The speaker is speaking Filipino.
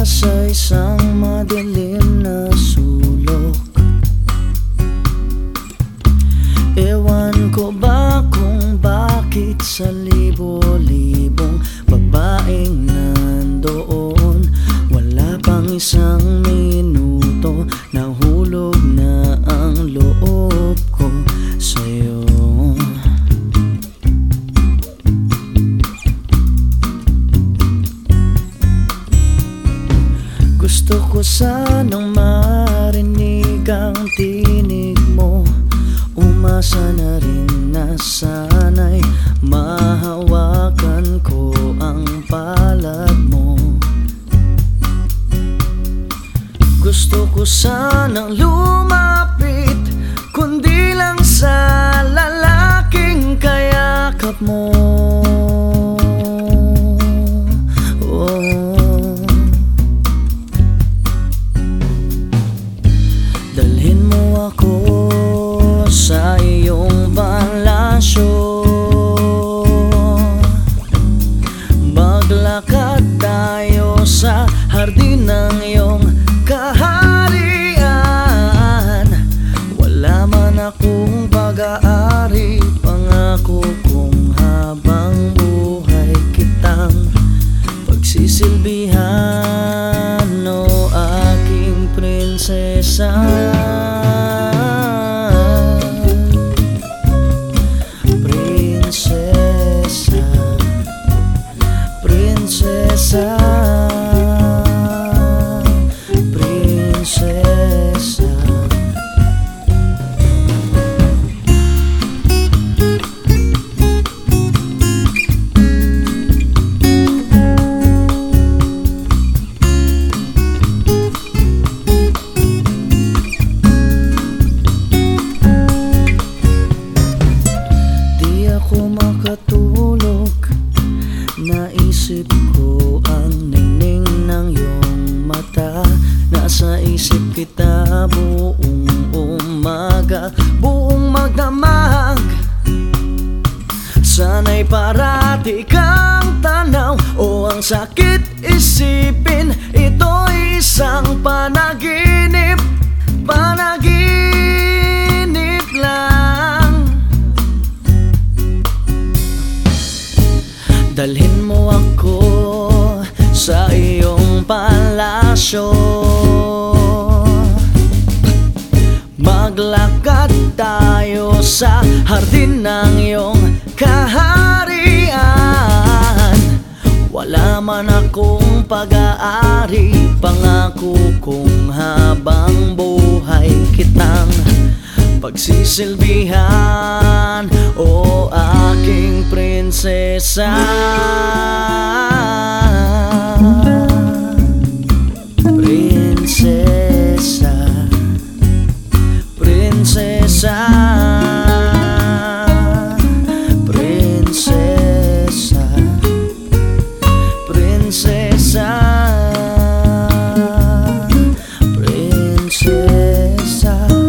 mula sa isang madilim na sulok. Ewan ko ba kung bakit sa libo-libong babaeng Gusto ko sanang marinig ang tinig mo. Umasa na rin na sana'y mahawakan ko ang palad mo. Gusto ko sanang lumapit Kundi lang sa ako sa iyong palasyo. Maglakad tayo sa hardin ng iyong kaharian. Wala man akong pag-aari Pangako kong habang buhay kitang Pagsisilbihan o aking Prinsesa buong umaga Buong magdamag. Sana'y parati kang tanaw O ang sakit isipin Ito'y isang panaginip Panaginip lang. Dalhin mo ako sa iyong palasyo Maglakad tayo sa hardin ng iyong kaharian. Wala man akong pag-aari Pangako kong habang buhay kitang pagsisilbihan O aking prinsesa. 사